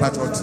patrons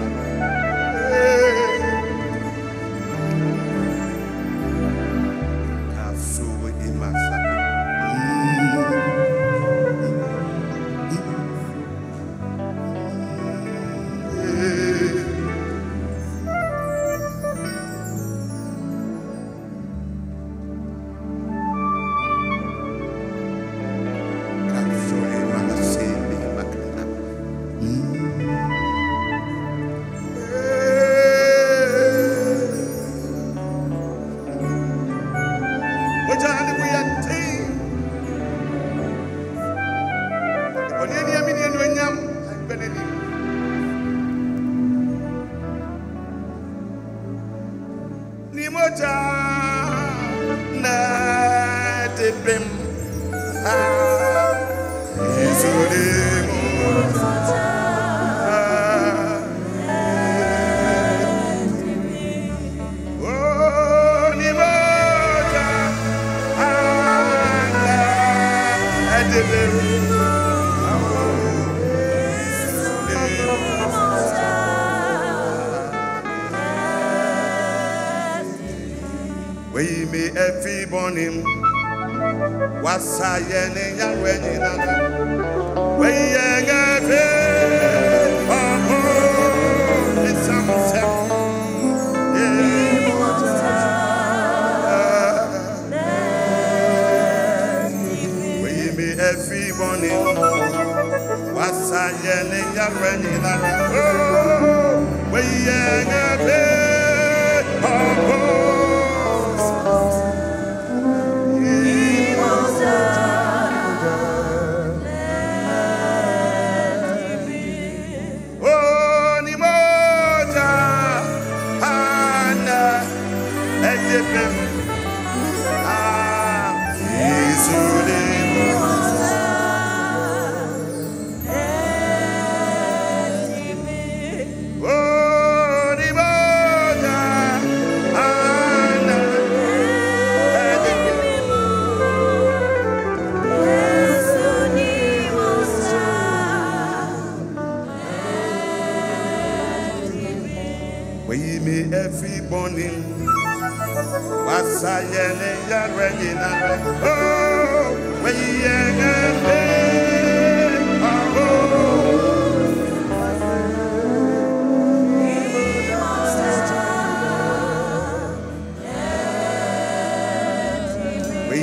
me every morning. What's I yelling and when in another? When you get it, oh, it's something. Yeah. every morning. What's I yelling, you're running around. Oh, we're Pepe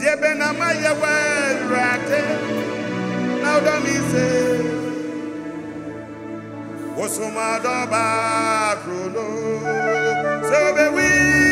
Jebe na ma ye we rate. Now that me say. Osuma do ba kruno. So be we.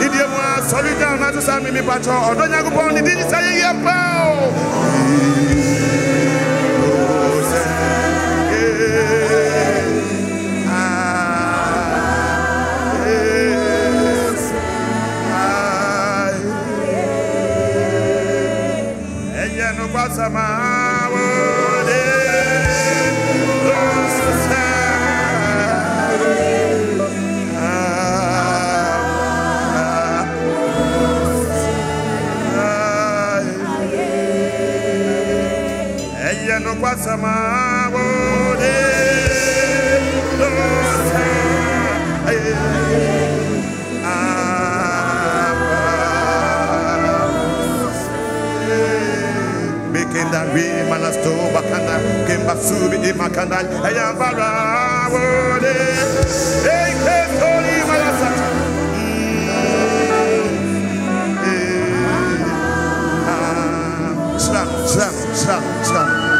Nidie mu asɔre gya na to saa mimi patrɔ ɔdɔ nyankopɔn ne din sɛ yɛyɛ pao ɛyɛ Bekenda ri manasto bakanda kemba subi ayambara wode.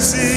sim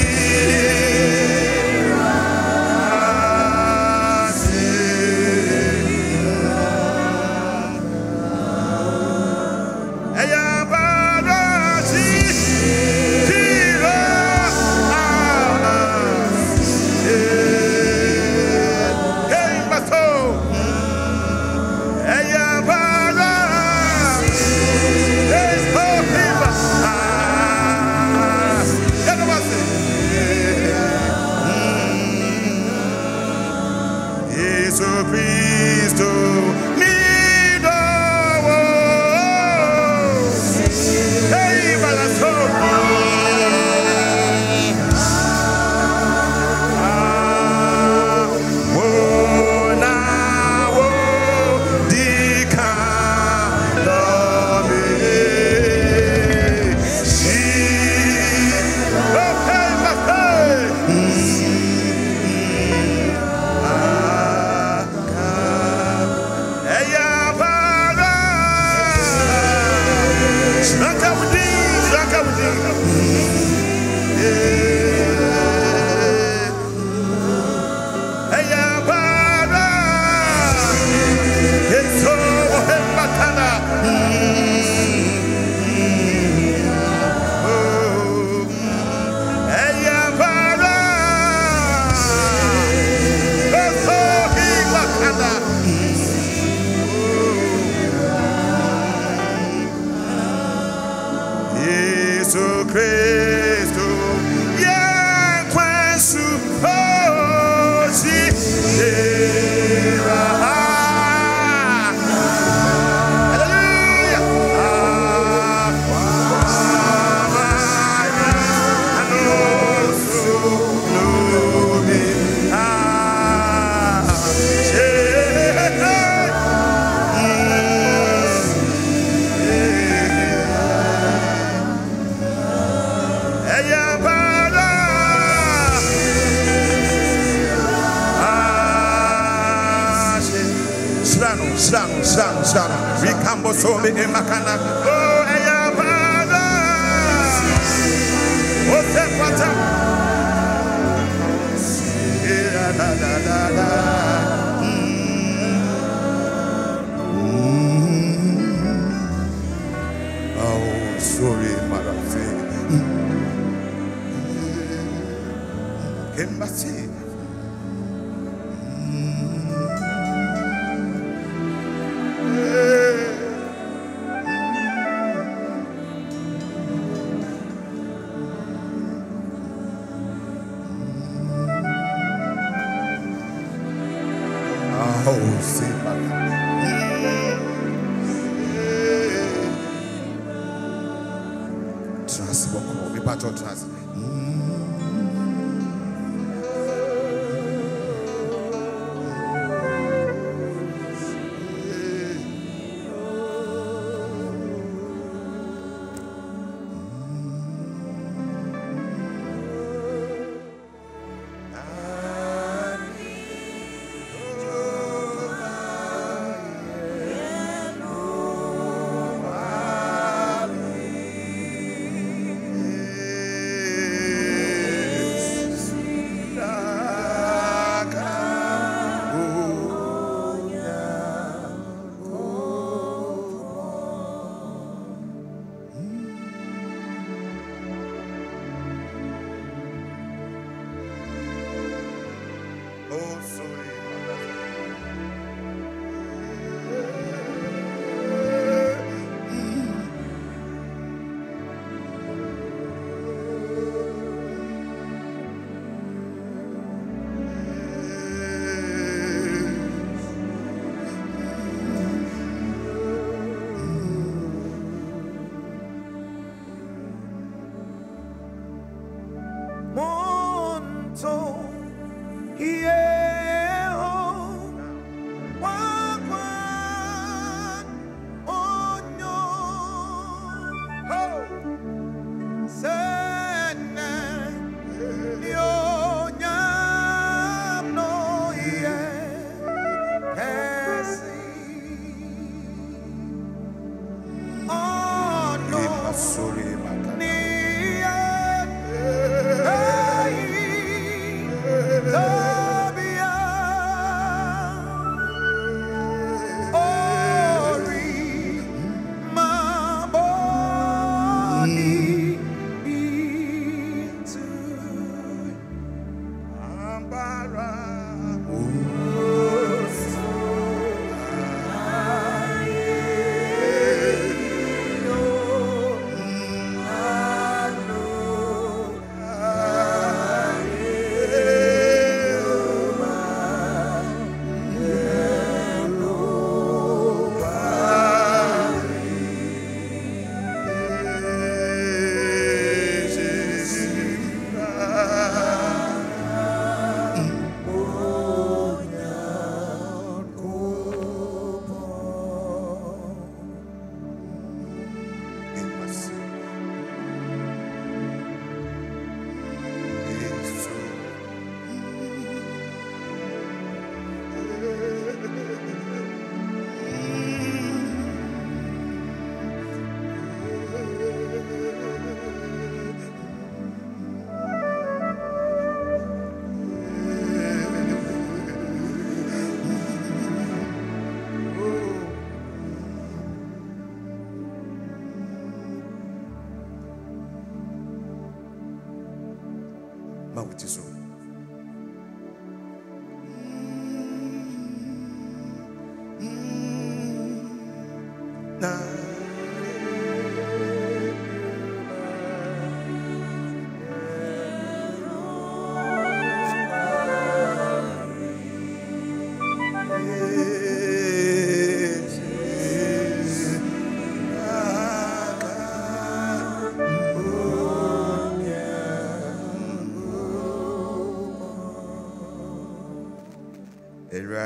Strano, strano, strano, strano. Ricambo sole e macana. Oh, e a bada. Oh, te pata. Yeah, da, da, da. battle trust. Ma wote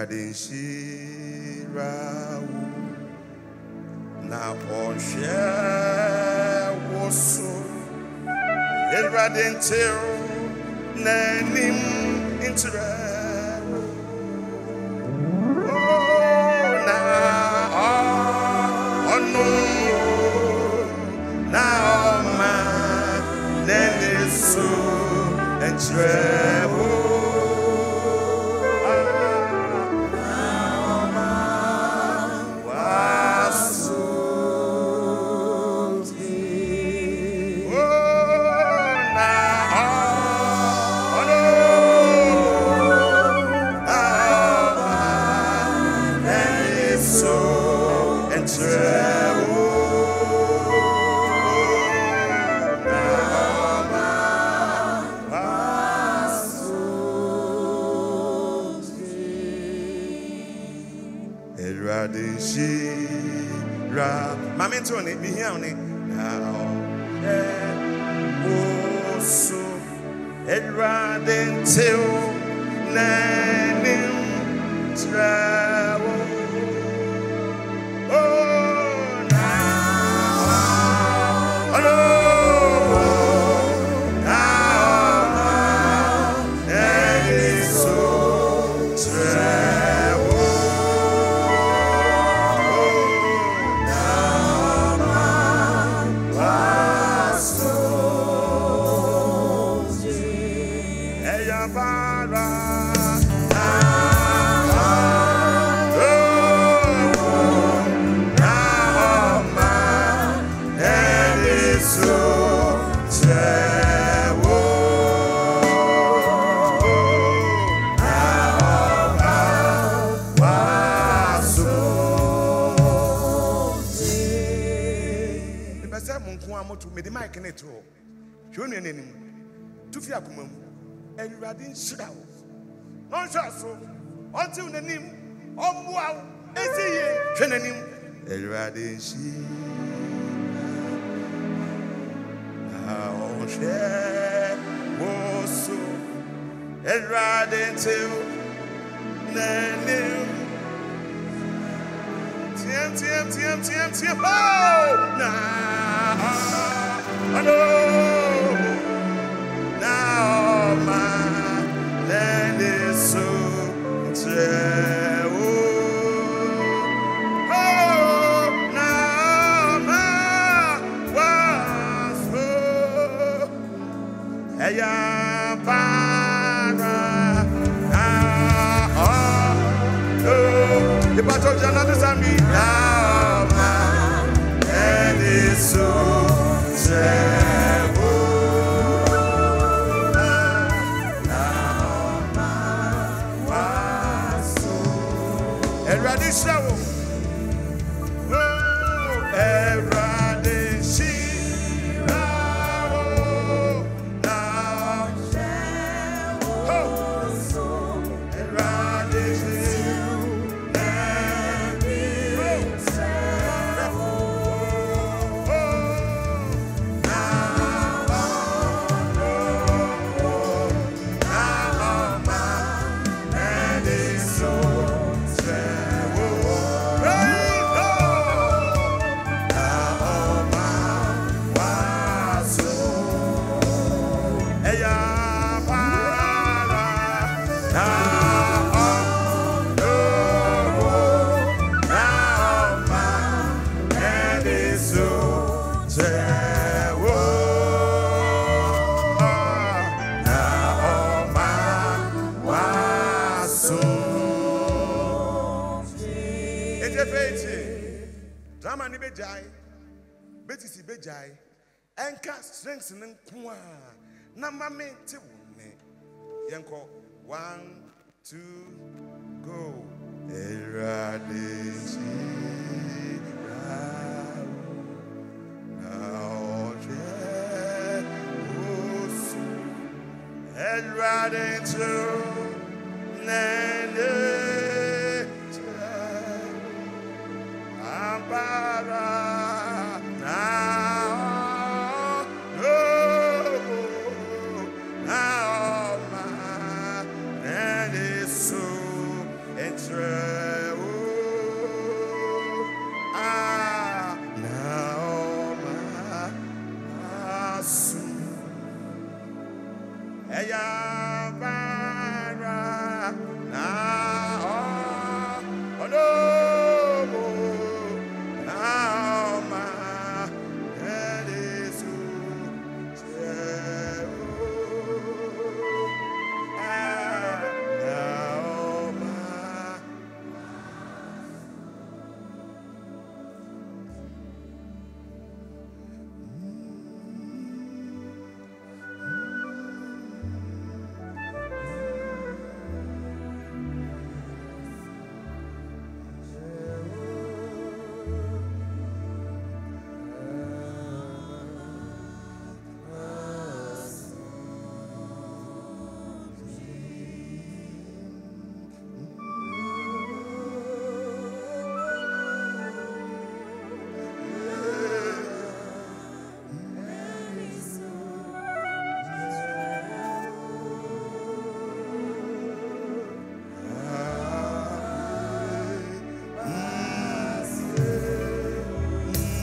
Awurade nhyira wo na ɔhwɛ wo so. Awurade ntew n'anim nkyerɛ na ɔno na ɔma n'ani so nkyerɛ maame nto ne mihia wo ne na ɔhwɛ wo so Erade ntew n'anim kyerɛ so. Ɔnte wo n'anim ɔmmoa wo ɛsi yie hwɛ n'anim awurade nhyira na ɔhwɛ wo so awurade Tiem, tiem, tiem, tiem, tiem. Oh! Na, oh, Ìbátan jẹ́ bɛgyae ɛnka strengths no nko a na ma me te wo nne Yanko. One, two, go. Right into